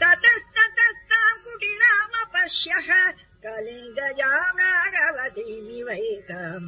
ततस्ततस्ताम् कुटिलामपश्यः। कलिङ्गजानारवतीमिवैताम्